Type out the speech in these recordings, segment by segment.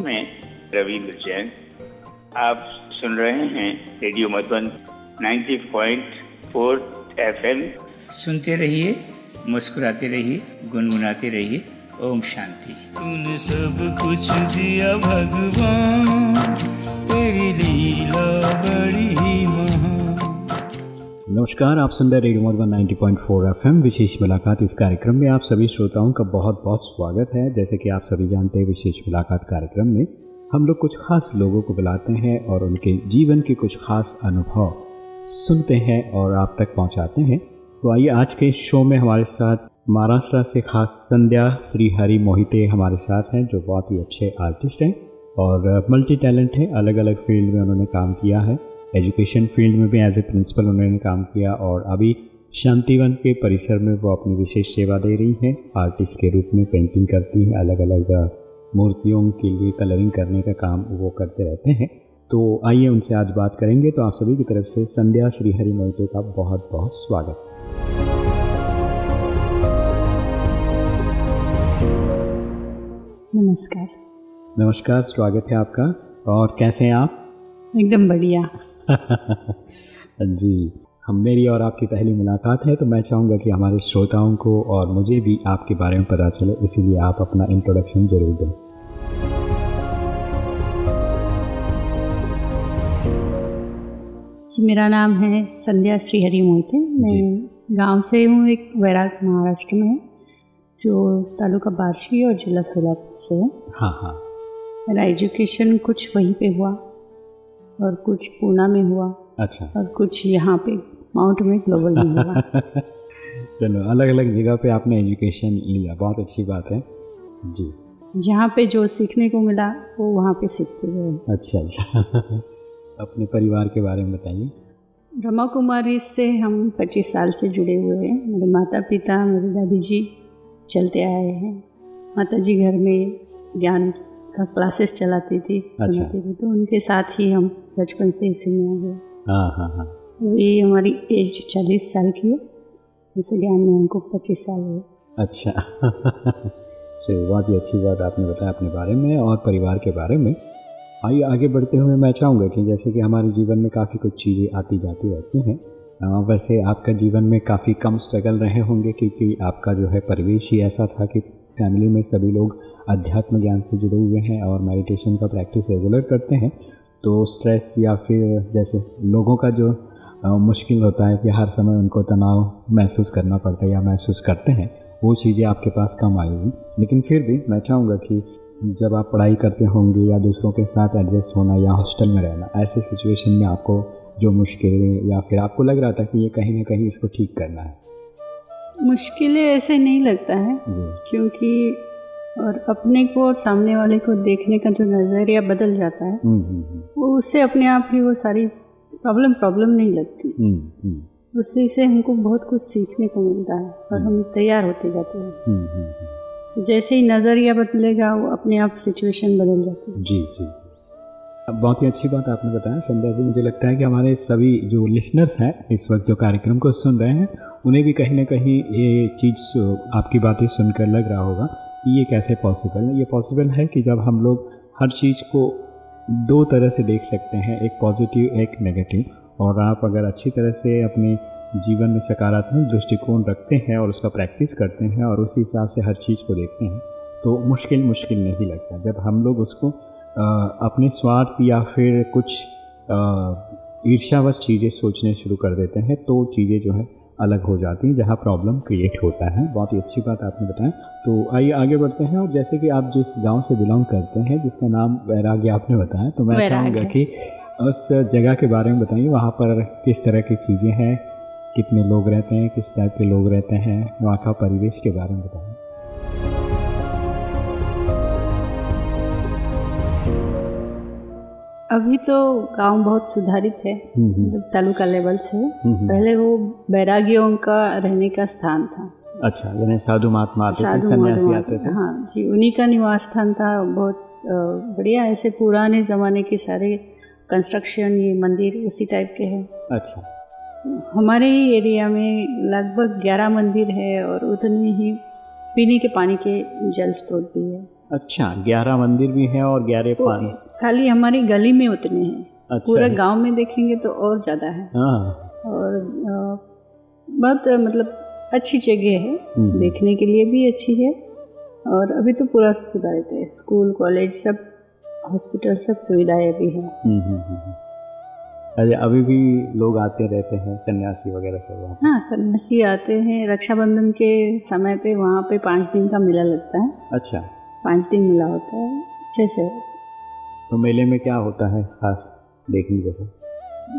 मैं रविंद्र जैन। आप सुन रहे हैं रेडियो मधुबन 90.4 एफएम। सुनते रहिए मुस्कुराते रहिए गुनगुनाते रहिए। ओम शांति। तूने सब कुछ दिया भगवान तेरी लीला बड़ी नमस्कार, आप सुन रहे रेडियो मधुबन 90.4 एफएम, विशेष मुलाकात इस कार्यक्रम में। आप सभी श्रोताओं का बहुत बहुत स्वागत है। जैसे कि आप सभी जानते हैं, विशेष मुलाकात कार्यक्रम में हम लोग कुछ खास लोगों को बुलाते हैं और उनके जीवन के कुछ खास अनुभव सुनते हैं और आप तक पहुंचाते हैं। तो आइए आज के शो में हमारे साथ महाराष्ट्र से खास संध्या, श्री हरि मोहिते हमारे साथ हैं, जो बहुत ही अच्छे आर्टिस्ट हैं और मल्टी टैलेंट हैं अलग अलग फ़ील्ड में उन्होंने काम किया है। एजुकेशन फ़ील्ड में भी एज ए प्रिंसिपल उन्होंने काम किया और अभी शांतिवन के परिसर में वो अपनी विशेष सेवा दे रही हैं। आर्टिस्ट के रूप में पेंटिंग करती हैं अलग अलग मूर्तियों के लिए कलरिंग करने का काम वो करते रहते हैं। तो आइए उनसे आज बात करेंगे। तो आप सभी की तरफ़ से संध्या श्री हरि मोहिते का बहुत बहुत स्वागत। नमस्कार। नमस्कार स्वागत है आपका। और कैसे हैं आप? एकदम बढ़िया। जी हम मेरी और आपकी पहली मुलाकात है तो मैं चाहूँगा कि हमारे श्रोताओं को और मुझे भी आपके बारे में पता चले इसीलिए आप अपना इंट्रोडक्शन ज़रूर दें। जी मेरा नाम है संध्या श्री हरि मोहिते मैं गाँव से हूँ एक वैराग महाराष्ट्र में जो तालुका बार्शी और जिला सोलापुर से है। हाँ हाँ। मेरा एजुकेशन कुछ वहीं पे हुआ। और कुछ पूना में हुआ। अच्छा। और कुछ यहाँ पे माउंट में ग्लोबल में हुआ। चलो अलग अलग जगह पे आपने एजुकेशन लिया। बहुत अच्छी बात है। जी। जहाँ पे जो सीखने को मिला वो वहाँ पे सीखते गए अच्छा अच्छा। अपने परिवार के बारे में बताइए। रमा कुमारी से हम 25 साल से जुड़े हुए हैं। मेरे माता पिता मेरे दादी जी चलते आए हैं। माता जी घर में ज्ञान का क्लासेस चलाती थी अच्छा। सुनाती थी। तो उनके साथ ही हम बचपन से इसी में आ गए हाँ हाँ हाँ। अभी हमारी एज चालीस साल की है। इस ज्ञान में हमको पच्चीस साल हुए। अच्छा। चलिए बहुत ही अच्छी बात आपने बताया अपने बारे में और परिवार के बारे में। आइए आगे बढ़ते हुए मैं चाहूँगा कि जैसे कि हमारे जीवन में काफ़ी कुछ चीज़ें आती जाती रहती हैं। वैसे आपका जीवन में काफ़ी कम स्ट्रगल रहे होंगे क्योंकि आपका जो है परिवेश ही ऐसा था कि फैमिली में सभी लोग अध्यात्म ज्ञान से जुड़े हुए हैं और मेडिटेशन का प्रैक्टिस रेगुलर करते हैं। तो स्ट्रेस या फिर जैसे लोगों का जो अ, मुश्किल होता है कि हर समय उनको तनाव महसूस करना पड़ता है या महसूस करते हैं वो चीज़ें आपके पास कम हुई लेकिन फिर भी मैं चाहूँगा कि जब आप पढ़ाई करते होंगे या दूसरों के साथ एडजस्ट होना या हॉस्टल में रहना ऐसे सिचुएशन में आपको जो मुश्किलें या फिर आपको लग रहा था कि ये कहीं ना कहीं इसको ठीक करना है। मुश्किलें ऐसे नहीं लगता है जी। क्योंकि और अपने को और सामने वाले को देखने का जो नज़रिया बदल जाता है हम्म हम्म हम्म, वो उससे अपने आप ही वो सारी प्रॉब्लम प्रॉब्लम नहीं लगती। उससे से हमको बहुत कुछ सीखने को मिलता है और हम तैयार होते जाते हैं। तो जैसे ही नज़रिया बदलेगा वो अपने आप सिचुएशन बदल जाती है। जी जी बहुत ही अच्छी बात आपने बताया। संध्या जी मुझे लगता है कि हमारे सभी जो लिसनर्स हैं इस वक्त जो कार्यक्रम को सुन रहे हैं उन्हें भी कहीं ना कहीं ये चीज़ आपकी बातें सुनकर लग रहा होगा। कि ये कैसे पॉसिबल है? ये पॉसिबल है कि जब हम लोग हर चीज़ को दो तरह से देख सकते हैं एक पॉजिटिव एक नेगेटिव और आप अगर अच्छी तरह से अपने जीवन में सकारात्मक दृष्टिकोण रखते हैं और उसका प्रैक्टिस करते हैं और उसी हिसाब से हर चीज़ को देखते हैं तो मुश्किल मुश्किल नहीं लगता। जब हम लोग उसको अ, अपने स्वार्थ या फिर कुछ ईर्ष्यावश चीज़ें सोचने शुरू कर देते हैं तो चीज़ें जो है अलग हो जाती हैं जहाँ प्रॉब्लम क्रिएट होता है। बहुत ही अच्छी बात आपने बताया तो आइए आगे बढ़ते हैं और जैसे कि आप जिस गाँव से बिलोंग करते हैं जिसका नाम वैराग्य आपने बताया तो मैं चाहूँगा कि उस जगह के बारे में बताइए वहाँ पर किस तरह की चीज़ें हैं कितने लोग रहते हैं किस टाइप के लोग रहते हैं वहाँ का परिवेश के बारे में बताइए। अभी तो गाँव बहुत सुधारित है हम्म, हम्म, मतलब तालुका लेवल से। हम्म। पहले वो बैरागियों का रहने का स्थान था। अच्छा यानी साधु महात्मा आते थे सन्यासी आते थे। हाँ जी उन्हीं का निवास स्थान था। बहुत बढ़िया ऐसे पुराने ज़माने के सारे कंस्ट्रक्शन ये मंदिर उसी टाइप के हैं। अच्छा। हमारे ही एरिया में लगभग ग्यारह मंदिर है और उतने ही पीने के पानी के जल स्रोत भी है। अच्छा ग्यारह मंदिर भी हैं और ग्यारह पानी। खाली हमारी गली में उतने हैं। अच्छा। पूरा। गाँव में देखेंगे तो और ज़्यादा है। हाँ। और बहुत मतलब अच्छी जगह है। हम्म। देखने के लिए भी अच्छी है। और अभी तो पूरा सुधारित है। स्कूल कॉलेज सब हॉस्पिटल सब सुविधाएँ भी हैं। हम्म, हम्म, हम्म। अरे अभी भी लोग आते रहते हैं सन्यासी वगैरह सब हाँ सन्यासी आते हैं। रक्षाबंधन के समय पे वहाँ पे पाँच दिन का मेला लगता है। अच्छा। पाँच दिन मेला होता है। अच्छे से तो मेले में क्या होता है खास देखने जैसा?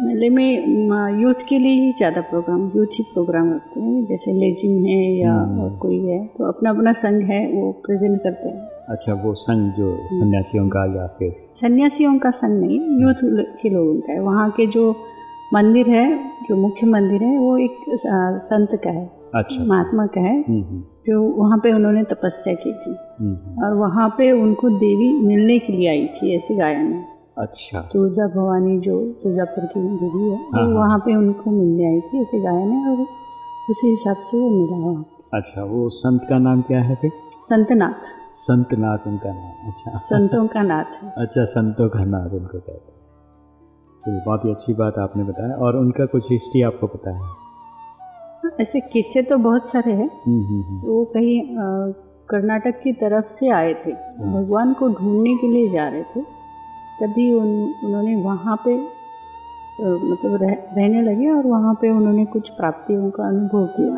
मेले में यूथ के लिए ही ज़्यादा प्रोग्राम यूथ ही प्रोग्राम रखते हैं। जैसे लेजिम है या हम्म। और कोई है तो अपना अपना संघ है वो प्रेजेंट करते हैं। अच्छा वो संघ जो सन्यासियों का या फिर सन्यासियों का संघ नहीं यूथ के लोगों का है। वहाँ के जो मंदिर है जो मुख्य मंदिर है वो एक संत का है। अच्छा। महात्मा का है। हम्म, हम्म, जो वहाँ पे उन्होंने तपस्या की थी। हम्म, और वहाँ पे उनको देवी मिलने के लिए आई थी ऐसे गायन में। अच्छा। तुलजा भवानी जो तुलजापुर की देवी है वो हाँ। वहाँ पे उनको मिलने आई थी ऐसे गायन है और उसी हिसाब से वो मिला वहाँ। अच्छा वो संत का नाम क्या है फिर? संतनाथ। संतनाथ उनका नाम अच्छा। संतों का नाथ अच्छा संतों का नाथ उनको कहते हैं। चलिए बहुत ही अच्छी बात आपने बताया और उनका कुछ हिस्ट्री आपको पता है। ऐसे किस्से तो बहुत सारे हैं। हम्म, हम्म, हम्म, वो कहीं कर्नाटक की तरफ़ से आए थे। भगवान को ढूँढने के लिए जा रहे थे। तभी उन उन्होंने वहाँ पे मतलब रह, रहने लगे और वहाँ पे उन्होंने कुछ प्राप्तियों का अनुभव किया।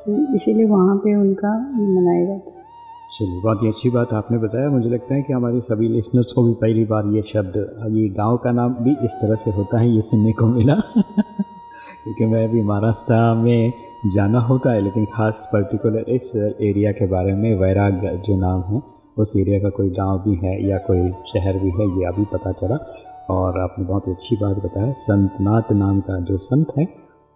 तो इसीलिए वहाँ पे उनका मनाया जाता है। चलिए बहुत ही अच्छी बात आपने बताया। मुझे लगता है कि हमारे सभी लिसनर्स को भी पहली बार ये शब्द ये गाँव का नाम भी इस तरह से होता है ये सुनने को मिला। क्योंकि मैं भी महाराष्ट्र में जाना होता है, लेकिन ख़ास पर्टिकुलर इस एरिया के बारे में वैराग जो नाम है, उस एरिया का कोई गाँव भी है या कोई शहर भी है, ये अभी पता चला। और आपने बहुत ही अच्छी बात बताया संतनाथ नाम का जो संत है,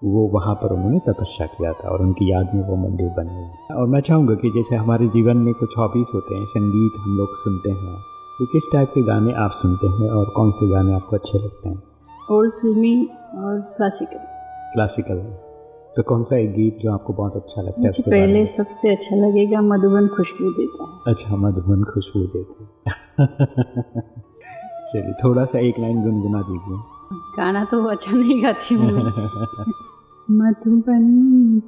वो वहाँ पर उन्होंने तपस्या किया था और उनकी याद में वो मंदिर बने हुए और मैं चाहूँगा कि जैसे हमारे जीवन में कुछ हॉबीज़ होते हैं, संगीत हम लोग सुनते हैं तो किस टाइप के गाने आप सुनते हैं और कौन से गाने आपको अच्छे लगते हैं? ओल्ड फिल्मी और क्लासिकल क्लासिकल तो कौन सा एक गीत जो आपको बहुत अच्छा लगता है पहले सबसे अच्छा लगेगा मधुबन खुशबू देता है। अच्छा मधुबन खुशबू देते चलिए थोड़ा सा एक लाइन गुनगुना दीजिए। गाना तो अच्छा नहीं गाती हूँ मधुबन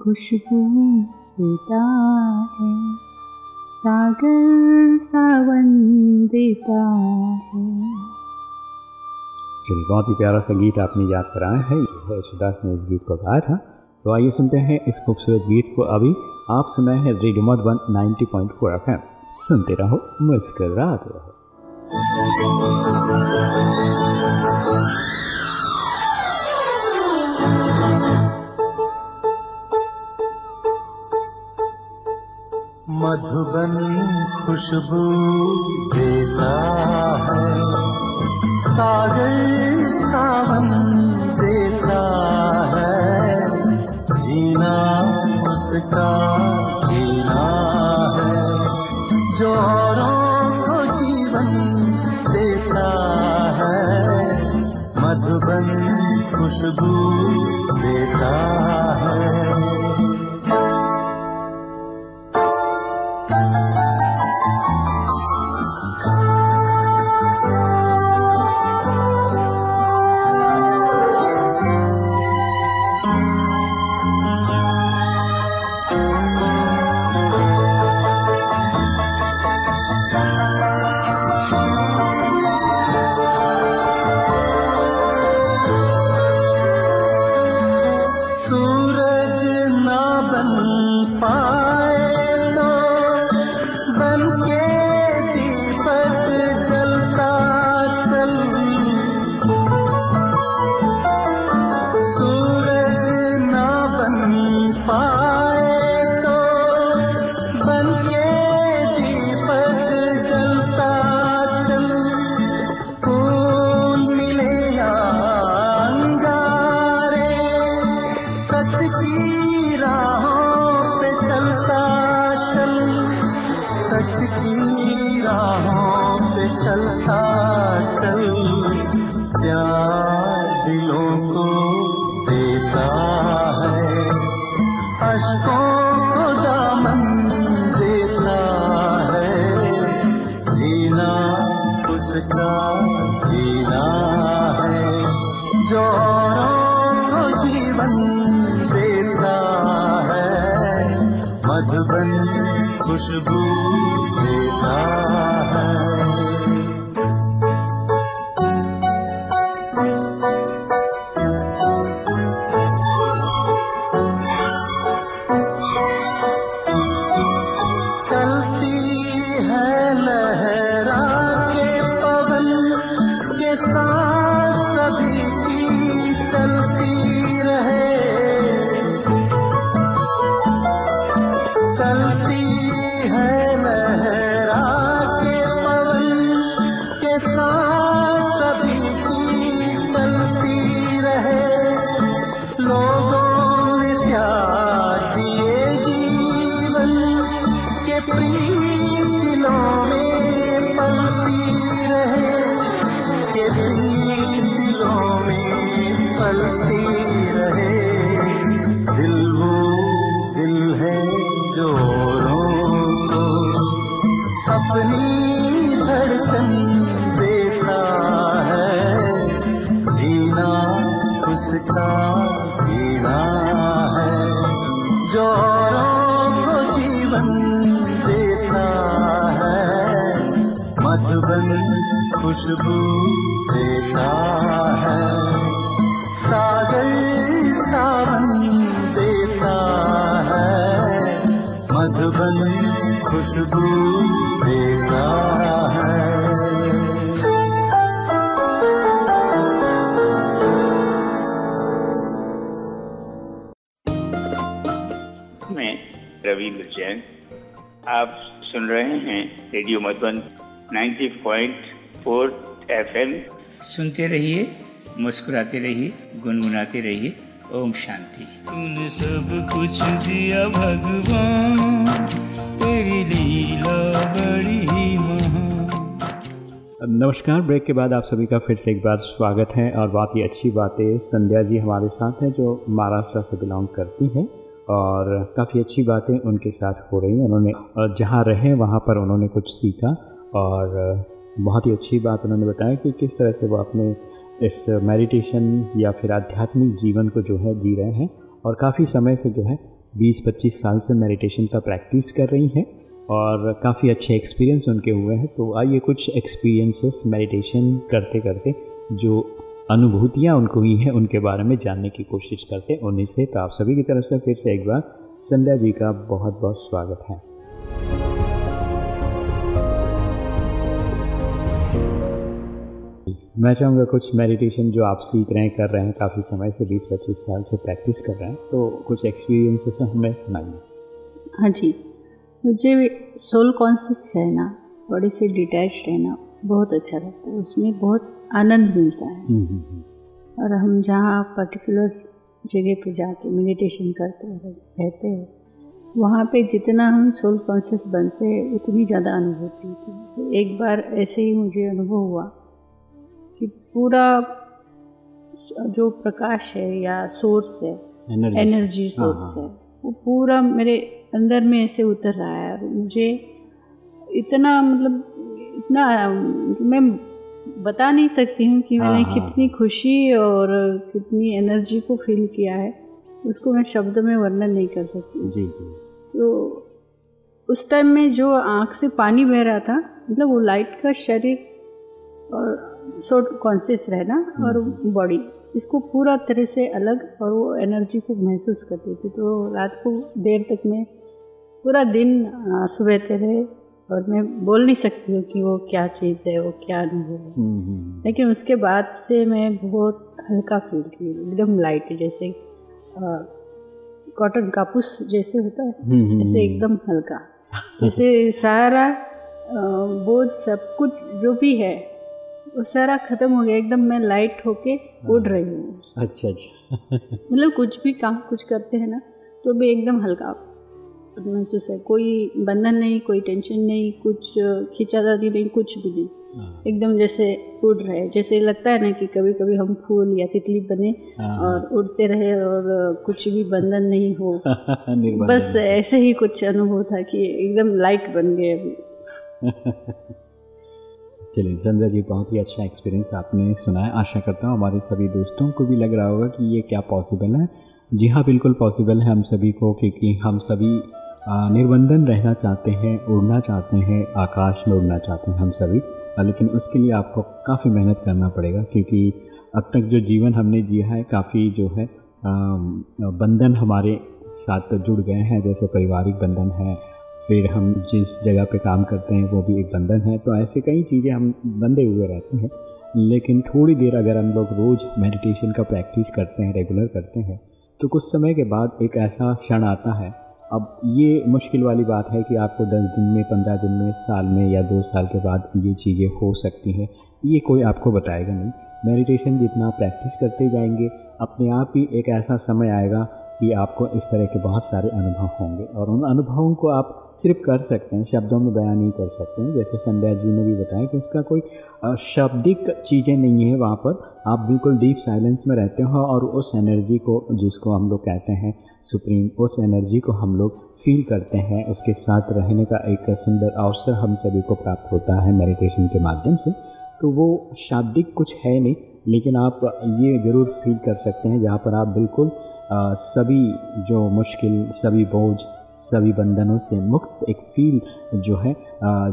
खुशबू देता है सागर सावन देता है। चलिए बहुत ही प्यारा सा गीत आपने याद कराया है। यशुदास ने इस गीत को गाया था। तो आइए सुनते हैं इस खूबसूरत गीत को अभी आप सुनाए हैं रेडियो मधुबन 90.4 एफएम। सुनते रहो, मुस्कराते रहो। मधुबन खुशबू देता है। सागर सावन देता है। जीना उसका जीना है। जो को जीवन देता है, मधुबन खुशबू देता है। खुशबू देता है खुशबू है। सागर सावन देता है। मधुबन खुशबू देता है। मैं रविंद्र जैन। आप सुन रहे हैं रेडियो मधुबन 90.4 एफएम सुनते रहिए मुस्कुराते रहिए गुनगुनाते रहिए। ओम शांति। तूने सब कुछ दिया भगवान तेरी लीला बड़ी महान। नमस्कार ब्रेक के बाद आप सभी का फिर से एक बार स्वागत है और बहुत ही अच्छी बातें संध्या जी हमारे साथ हैं जो महाराष्ट्र से बिलोंग करती हैं और काफ़ी अच्छी बातें उनके साथ हो रही हैं। उन्होंने और जहाँ रहे वहाँ पर उन्होंने कुछ सीखा और बहुत ही अच्छी बात उन्होंने बताया कि किस तरह से वो अपने इस मेडिटेशन या फिर आध्यात्मिक जीवन को जो है जी रहे हैं और काफ़ी समय से जो है 20-25 साल से मेडिटेशन का प्रैक्टिस कर रही हैं और काफ़ी अच्छे एक्सपीरियंस उनके हुए हैं। तो आइए कुछ एक्सपीरियंसेस मेडिटेशन करते करते जो अनुभूतियाँ उनको हुई हैं उनके बारे में जानने की कोशिश करते उन्हीं से तो आप सभी की तरफ़ से फिर से एक बार संध्या जी का बहुत बहुत स्वागत है। मैं चाहूँगा कुछ मेडिटेशन जो आप सीख रहे हैं कर रहे हैं काफ़ी समय से 20-25 साल से प्रैक्टिस कर रहे हैं तो कुछ एक्सपीरियंसेस हमें सुनाइए। हाँ जी। मुझे सोल कॉन्शियस रहना बॉडी से डिटैच रहना बहुत अच्छा लगता है। उसमें बहुत आनंद मिलता है। हम्म, हम्म, हम्म। और हम जहाँ पर्टिकुलर जगह पे जाके मेडिटेशन करते हैं रहते हैं वहाँ पे जितना हम सोल कॉन्शियस बनते हैं उतनी ज़्यादा अनुभूति होती है। तो एक बार ऐसे ही मुझे अनुभव हुआ। पूरा जो प्रकाश है या सोर्स है एनर्जी एनर्जी हाँ, सोर्स है. वो पूरा मेरे अंदर में ऐसे उतर रहा है और मुझे इतना मतलब इतना मतलब मैं बता नहीं सकती हूँ कि मैंने हाँ, हाँ। कितनी खुशी और कितनी एनर्जी को फील किया है उसको मैं शब्द में वर्णन नहीं कर सकती जी जी. तो उस टाइम में जो आँख से पानी बह रहा था मतलब वो लाइट का शरीर और सो कॉन्शियस रहना और बॉडी इसको पूरा तरह से अलग और वो एनर्जी को महसूस करती थी तो रात को देर तक मैं पूरा दिन आँसू बहते रहे और मैं बोल नहीं सकती हूँ कि वो क्या चीज़ है वो क्या अनुभव है। हम्म, हम्म, लेकिन उसके बाद से मैं बहुत हल्का फील की एकदम लाइट जैसे कॉटन कापूस जैसे होता है हम्म, हम्म, ऐसे एकदम हल्का। जैसे सारा बोझ सब कुछ जो भी है वो सारा खत्म हो गया एकदम मैं लाइट होके उड़ रही हूँ। अच्छा अच्छा। मतलब कुछ भी काम कुछ करते हैं ना तो भी एकदम हल्का महसूस है। कोई बंधन नहीं कोई टेंशन नहीं कुछ खींचातानी नहीं कुछ भी नहीं। हाँ, एकदम जैसे उड़ रहे जैसे लगता है ना कि कभी कभी हम फूल या तितली बने हाँ, और उड़ते रहे और कुछ भी बंधन नहीं हो। बस ऐसे ही कुछ अनुभव था कि एकदम लाइट बन गए अभी। चलिए संध्या जी, बहुत ही अच्छा एक्सपीरियंस आपने सुनाया। आशा करता हूँ हमारे सभी दोस्तों को भी लग रहा होगा कि ये क्या पॉसिबल है। जी हाँ बिल्कुल पॉसिबल है हम सभी को, क्योंकि हम सभी निर्बंधन रहना चाहते हैं, उड़ना चाहते हैं, आकाश में उड़ना चाहते हैं हम सभी। लेकिन उसके लिए आपको काफ़ी मेहनत करना पड़ेगा, क्योंकि अब तक जो जीवन हमने जिया है, काफ़ी जो है बंधन हमारे साथ जुड़ गए हैं। जैसे पारिवारिक बंधन है फिर हम जिस जगह पे काम करते हैं, वो भी एक बंधन है। तो ऐसे कई चीज़ें हम बंधे हुए रहते हैं। लेकिन थोड़ी देर अगर हम लोग रोज़ मेडिटेशन का प्रैक्टिस करते हैं रेगुलर करते हैं तो कुछ समय के बाद एक ऐसा क्षण आता है। अब ये मुश्किल वाली बात है कि आपको दस दिन में, पंद्रह दिन में, साल में या दो साल के बाद ये चीज़ें हो सकती हैं। ये कोई आपको बताएगा नहीं। मेडिटेशन जितना प्रैक्टिस करते जाएँगे, अपने आप ही एक ऐसा समय आएगा कि आपको इस तरह के बहुत सारे अनुभव होंगे। और उन अनुभवों को आप सिर्फ़ कर सकते हैं, शब्दों में बयान नहीं कर सकते हैं। जैसे संध्या जी ने भी बताया कि उसका कोई शब्दिक चीज़ें नहीं है वहाँ पर। आप बिल्कुल डीप साइलेंस में रहते हो और उस एनर्जी को, जिसको हम लोग कहते हैं सुप्रीम, उस एनर्जी को हम लोग फील करते हैं। उसके साथ रहने का एक सुंदर अवसर हम सभी को प्राप्त होता है मेडिटेशन के माध्यम से। तो वो शाब्दिक कुछ है नहीं, लेकिन आप ये ज़रूर फील कर सकते हैं। जहाँ पर आप बिल्कुल सभी जो मुश्किल, सभी बोझ, सभी बंधनों से मुक्त एक फील जो है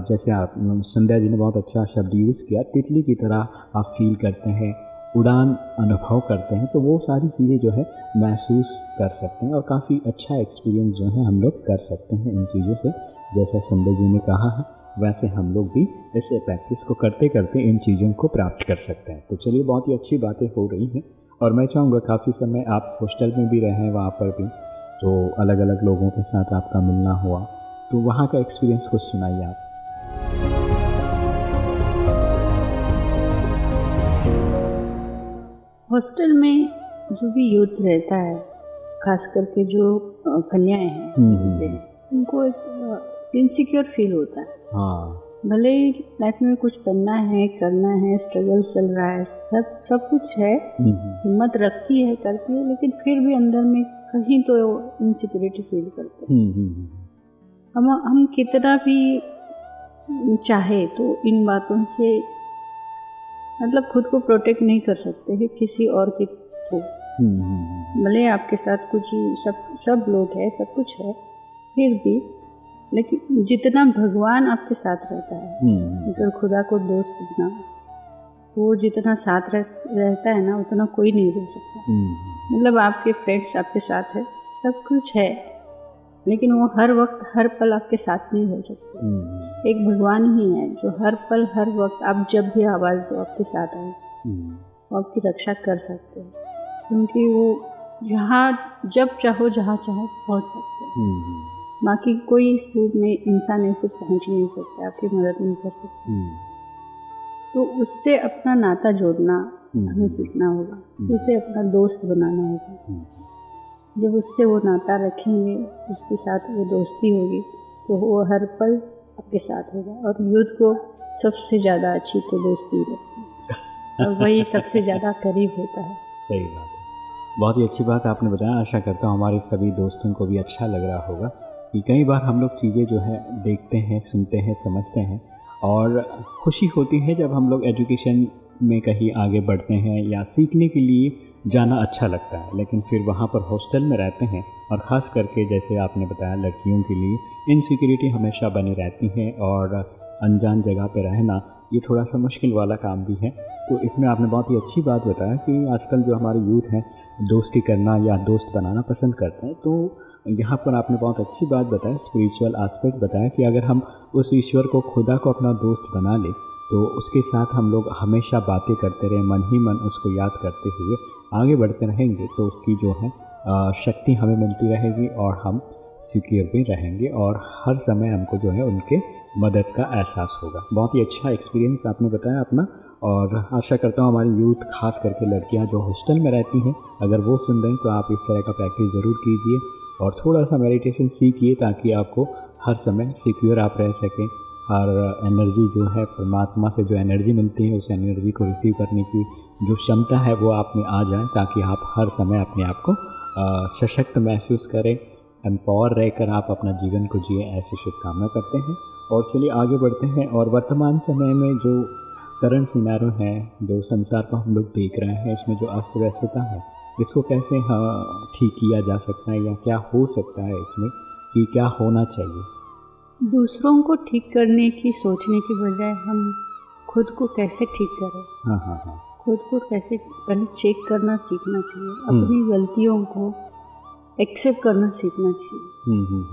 जैसे आप संध्या जी ने बहुत अच्छा शब्द यूज़ किया, तितली की तरह आप फील करते हैं, उड़ान अनुभव करते हैं तो वो सारी चीज़ें जो है महसूस कर सकते हैं और काफ़ी अच्छा एक्सपीरियंस जो है हम लोग कर सकते हैं इन चीज़ों से। जैसा संध्या जी ने कहा है, वैसे हम लोग भी ऐसे प्रैक्टिस को करते करते इन चीज़ों को प्राप्त कर सकते हैं। तो चलिए, बहुत ही अच्छी बातें हो रही हैं। और मैं चाहूँगा काफ़ी समय आप हॉस्टल में भी रहें वहाँ पर भी तो अलग अलग लोगों के साथ आपका मिलना हुआ। तो वहाँ का एक्सपीरियंस कुछ सुनाइए आप। हॉस्टल में जो भी यूथ रहता है खास करके जो कन्याएँ हैं हम्म, हम्म। उनको एक इनसिक्योर फील होता है। हाँ। भले ही लाइफ में कुछ करना है करना है स्ट्रगल चल रहा है सब सब कुछ है हम्म, हम्म। हिम्मत रखती है करती है लेकिन फिर भी अंदर में कहीं तो इनसिक्योरिटी फील करते हैं। हम्म, हम हम कितना भी चाहे तो इन बातों से मतलब खुद को प्रोटेक्ट नहीं कर सकते कि किसी और के थ्रू। भले आपके साथ कुछ सब सब लोग हैं सब कुछ है फिर भी लेकिन जितना भगवान आपके साथ रहता है हम्म। अगर खुदा को दोस्त बना तो वो जितना साथ रह, रहता है ना उतना कोई नहीं रह सकता हम्म। मतलब आपके फ्रेंड्स आपके साथ है सब कुछ है लेकिन वो हर वक्त हर पल आपके साथ नहीं रह सकते हम्म। एक भगवान ही है जो हर पल हर वक्त आप जब भी आवाज़ दो आपके साथ आए वो आपकी रक्षा कर सकते हैं क्योंकि वो जहाँ जब चाहो जहाँ चाहो पहुँच सकते हैं बाकी कोई इस रूप में इंसान ऐसे पहुँच नहीं सकता आपकी मदद नहीं कर सकता। हम्म। तो उससे अपना नाता जोड़ना हम्म। हमें सीखना होगा हम्म। उसे अपना दोस्त बनाना होगा। जब उससे वो नाता रखेंगे उसके साथ वो दोस्ती होगी तो वो हर पल आपके साथ होगा और युद्ध को सबसे ज़्यादा अच्छी तो दोस्ती लगती है। और वही सबसे ज़्यादा करीब होता है। सही बात है। बहुत ही अच्छी बात आपने बताया। आशा करता हूँ हमारे सभी दोस्तों को भी अच्छा लग रहा होगा। कि कई बार हम लोग चीज़ें जो है देखते हैं, सुनते हैं, समझते हैं और खुशी होती है जब हम लोग एजुकेशन में कहीं आगे बढ़ते हैं या सीखने के लिए जाना अच्छा लगता है। लेकिन फिर वहाँ पर हॉस्टल में रहते हैं और ख़ास करके जैसे आपने बताया लड़कियों के लिए इनसिक्योरिटी हमेशा बनी रहती है और अनजान जगह पर रहना ये थोड़ा सा मुश्किल वाला काम भी है। तो इसमें आपने बहुत ही अच्छी बात बताया कि आजकल जो हमारे यूथ हैं, दोस्ती करना या दोस्त बनाना पसंद करते हैं। तो यहाँ पर आपने बहुत अच्छी बात बताया स्पिरिचुअल आस्पेक्ट बताया कि अगर हम उस ईश्वर को, खुदा को अपना दोस्त बना लें तो उसके साथ हम लोग हमेशा बातें करते रहें, मन ही मन उसको याद करते हुए आगे बढ़ते रहेंगे। तो उसकी जो है शक्ति हमें मिलती रहेगी और हम सिक्योर भी रहेंगे और हर समय हमको जो है उनके मदद का एहसास होगा। बहुत ही अच्छा एक्सपीरियंस आपने बताया अपना और आशा करता हूँ हमारी यूथ खास करके लड़कियाँ जो हॉस्टल में रहती हैं, अगर वो सुन रहे तो आप इस तरह का प्रैक्टिस ज़रूर कीजिए और थोड़ा सा मेडिटेशन सीखिए ताकि आपको हर समय सिक्योर आप रह सकें। हर एनर्जी जो है, परमात्मा से जो एनर्जी मिलती है, उस एनर्जी को रिसीव करने की जो क्षमता है, वो आप में आ जाए ताकि आप हर समय अपने आप को सशक्त महसूस करें। एम्पावर रहकर आप अपना जीवन को जिए, ऐसी शुभकामना करते हैं। और चलिए आगे बढ़ते हैं। और वर्तमान समय में जो करंट सिनारो है जो संसार को हम लोग देख रहे हैं इसमें जो अस्त व्यस्तता है इसको कैसे हाँ ठीक किया जा सकता है या क्या हो सकता है इसमें कि क्या होना चाहिए? दूसरों को ठीक करने की सोचने की बजाय हम खुद को कैसे ठीक करें? हाँ हाँ हाँ। खुद को कैसे पहले चेक करना सीखना चाहिए। हम्म। अपनी गलतियों को एक्सेप्ट करना सीखना चाहिए। हम्म, हम्म,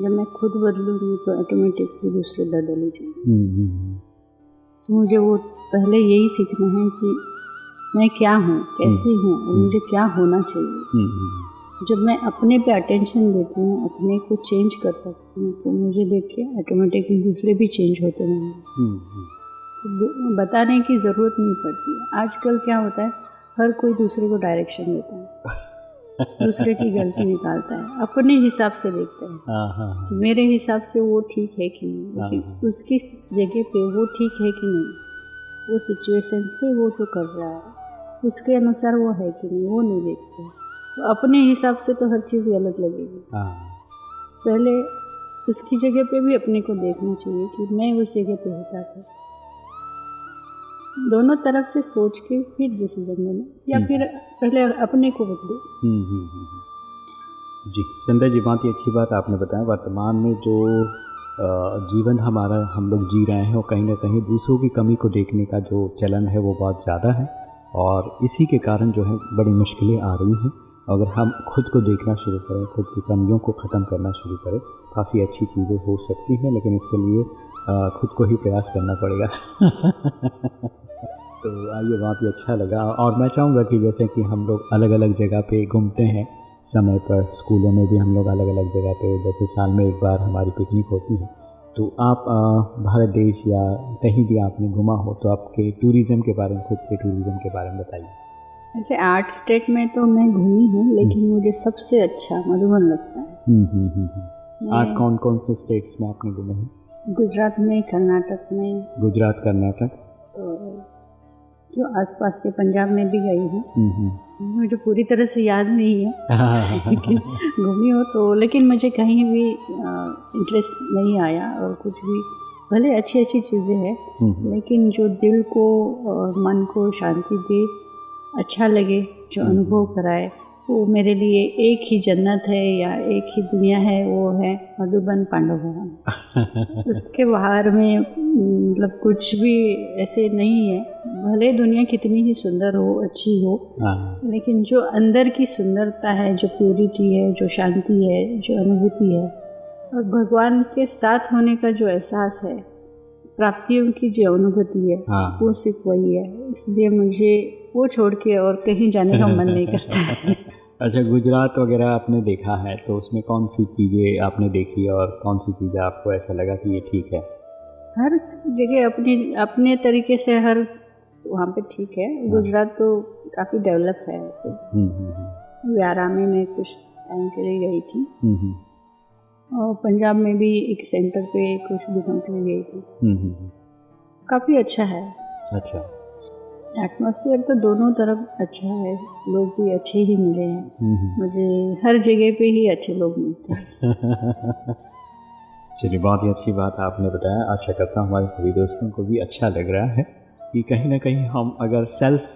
जब मैं खुद बदलूँगी तो ऑटोमेटिकली दूसरे बदल ही जाएँगे। हम्म, हम्म, तो मुझे वो पहले यही सीखना है कि मैं क्या हूँ कैसे हूँ और मुझे क्या होना चाहिए। हम्म, हम्म, जब मैं अपने पे अटेंशन देती हूँ अपने को चेंज कर सकती हूँ तो मुझे देख के ऑटोमेटिकली दूसरे भी चेंज होते रहेंगे हम्म, हम्म, तो बताने की ज़रूरत नहीं पड़ती। आजकल क्या होता है हर कोई दूसरे को डायरेक्शन देता है। दूसरे की गलती निकालता है। अपने हिसाब से देखता है। हाँ हाँ हाँ, कि मेरे हिसाब से वो ठीक है कि नहीं? लेकिन। उसकी जगह पे वो ठीक है कि नहीं? वो सिचुएशन से वो जो कर रहा है उसके अनुसार वो है कि नहीं वो नहीं देखते। तो अपने हिसाब से तो हर चीज़ गलत लगेगी। हाँ। पहले उसकी जगह पे भी अपने को देखना चाहिए कि मैं उस जगह पे होता था दोनों तरफ़ से सोच के फिर डिसीज़न लेना। या हम्म। फिर पहले अपने को बदलो हम्म, हम्म, हम्म, हम्म। जी संध्या जी बहुत ही अच्छी बात आपने बताया। वर्तमान में जो जीवन हमारा हम लोग जी रहे हैं और कहीं ना कहीं दूसरों की कमी को देखने का जो चलन है वो बहुत ज़्यादा है। और इसी के कारण जो है बड़ी मुश्किलें आ रही हैं। अगर हम खुद को देखना शुरू करें खुद की कमियों को ख़त्म करना शुरू करें काफ़ी अच्छी चीज़ें हो सकती हैं लेकिन इसके लिए खुद को ही प्रयास करना पड़ेगा। तो आइए बहुत ही अच्छा लगा। और मैं चाहूँगा कि जैसे कि हम लोग अलग अलग जगह पे घूमते हैं समय पर स्कूलों में भी हम लोग अलग अलग जगह पे जैसे साल में एक बार हमारी पिकनिक होती है। तो आप भारत देश या कहीं भी आपने घुमा हो तो आपके टूरिज़्म के बारे में खुद के टूरिज़्म के बारे में बताइए। ऐसे आर्ट स्टेट में तो मैं घूमी हूँ लेकिन मुझे सबसे अच्छा मधुबन लगता है। हम्म हम्म हम्म हम्म। आप कौन कौन से स्टेट्स में आपने घूमे हैं? गुजरात में कर्नाटक में। गुजरात कर्नाटक। जो आसपास के पंजाब में भी गई हूँ। मुझे पूरी तरह से याद नहीं है लेकिन घूमी हो तो लेकिन मुझे कहीं भी इंटरेस्ट नहीं आया और कुछ भी भले अच्छी अच्छी चीज़ें हैं। लेकिन जो दिल को और मन को शांति दे अच्छा लगे जो। अनुभव कराए वो मेरे लिए एक ही जन्नत है या एक ही दुनिया है वो है मधुबन पांडव भवन उसके बाहर में मतलब कुछ भी ऐसे नहीं है भले दुनिया कितनी ही सुंदर हो अच्छी हो हाँ। लेकिन जो अंदर की सुंदरता है जो प्योरिटी है जो शांति है जो अनुभूति है और भगवान के साथ होने का जो एहसास है प्राप्तियों की जो अनुभूति है हाँ। वो सिर्फ़ वही है। इसलिए मुझे वो छोड़ के और कहीं जाने का मन नहीं करता। अच्छा गुजरात वगैरह आपने देखा है तो उसमें कौन सी चीज़ें आपने देखी और कौन सी चीज़ें आपको ऐसा लगा कि ये ठीक है? हर जगह अपनी अपने तरीके से हर वहाँ पे ठीक है। गुजरात तो काफ़ी डेवलप है ऐसे हम्म, हम्म, हम्म, व्यारा में कुछ टाइम के लिए गई थी। हम्म, हम्म, और पंजाब में भी एक सेंटर पे कुछ दिनों के लिए गई थी। हम्म, हम्म, हम्म। काफ़ी अच्छा है। अच्छा। एटमॉस्फेयर तो दोनों तरफ़ अच्छा है। लोग भी अच्छे ही मिले हैं। हम्म, हम्म। मुझे हर जगह पे ही अच्छे लोग मिलते हैं। चलिए बहुत ही अच्छी बात आपने बताया। आशा करता हूँ हमारे सभी दोस्तों को भी अच्छा लग रहा है। कि कहीं ना कहीं हम अगर सेल्फ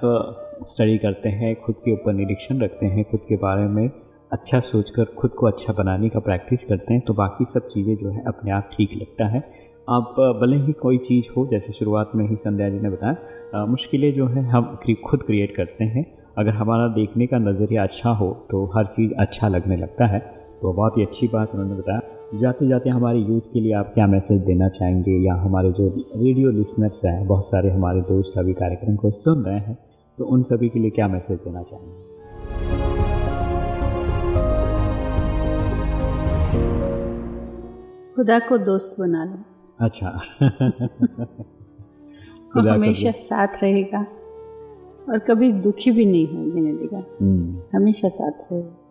स्टडी करते हैं, खुद के ऊपर निरीक्षण रखते हैं, खुद के बारे में अच्छा सोचकर खुद को अच्छा बनाने का प्रैक्टिस करते हैं तो बाकी सब चीज़ें जो है अपने आप ठीक लगता है। आप भले ही कोई चीज़ हो, जैसे शुरुआत में ही संध्या जी ने बताया मुश्किलें जो है हम खुद क्रिएट करते हैं। अगर हमारा देखने का नज़रिया अच्छा हो तो हर चीज़ अच्छा लगने लगता है। तो बहुत ही अच्छी बात उन्होंने बताया। जाते जाते हमारे यूथ के लिए आप क्या मैसेज देना चाहेंगे? या हमारे जो रेडियो लिसनर्स हैं बहुत सारे हमारे दोस्त अभी कार्यक्रम को सुन रहे हैं तो उन सभी के लिए क्या मैसेज देना चाहेंगे? खुदा को दोस्त बना लो। अच्छा। खुदा हमेशा साथ रहेगा और कभी दुखी भी नहीं होने देगा हम्म, हमेशा साथ रहेगा।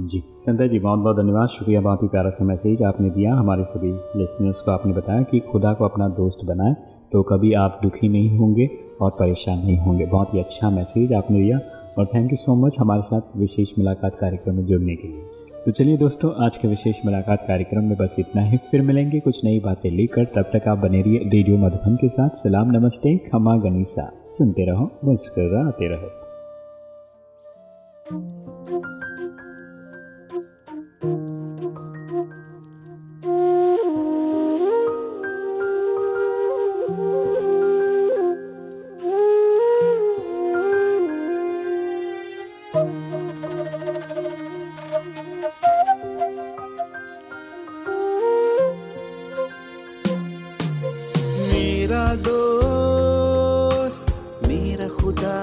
जी, संध्या जी, बहुत बहुत धन्यवाद। शुक्रिया, बहुत ही प्यारा सा मैसेज आपने दिया। हमारे सभी लिसनर्स को आपने बताया कि खुदा को अपना दोस्त बनाए तो कभी आप दुखी नहीं होंगे और परेशान नहीं होंगे। बहुत ही अच्छा मैसेज आपने दिया और थैंक यू सो मच हमारे साथ विशेष मुलाकात कार्यक्रम में जुड़ने के लिए। तो चलिए दोस्तों, आज के विशेष मुलाकात कार्यक्रम में बस इतना ही। फिर मिलेंगे कुछ नई बातें लेकर। तब तक आप बने रहिए रेडियो मधुबन के साथ। सलाम, नमस्ते, खमा गनीसा। सुनते रहो, मुस्कराते रहो। मेरा दोस्त मेरा खुदा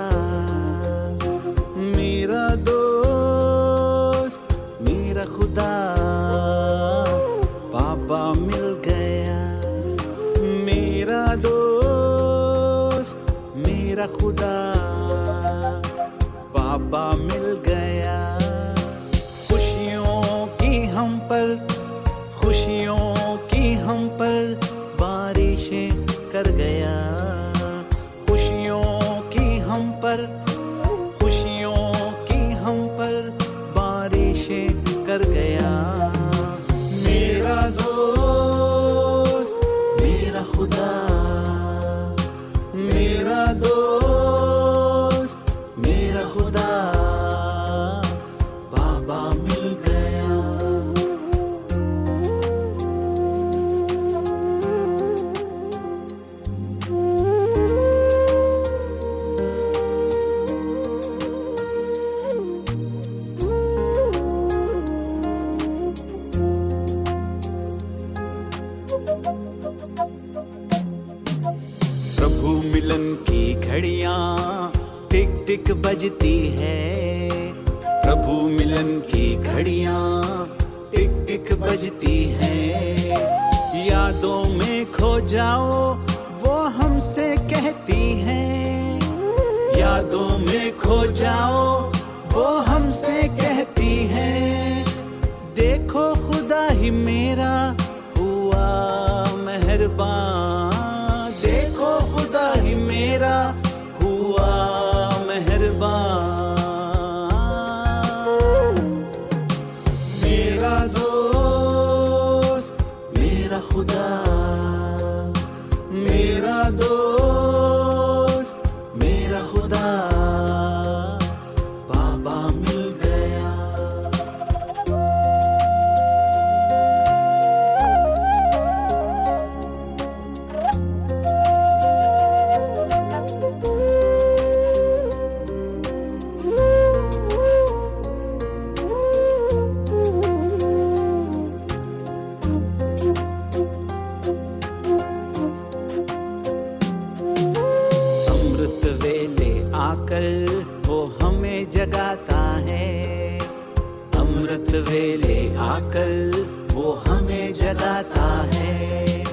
जगाता है।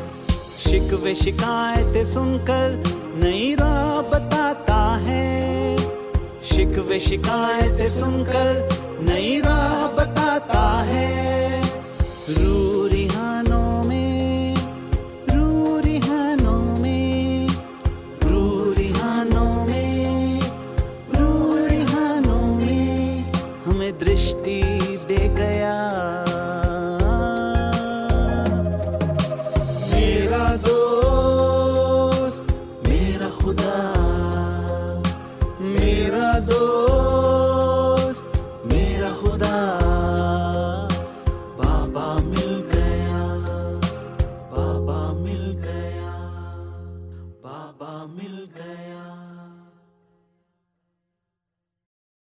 शिकवे शिकायत सुनकर नई राह बताता है। शिकवे शिकायत सुनकर नई राह बताता है। रू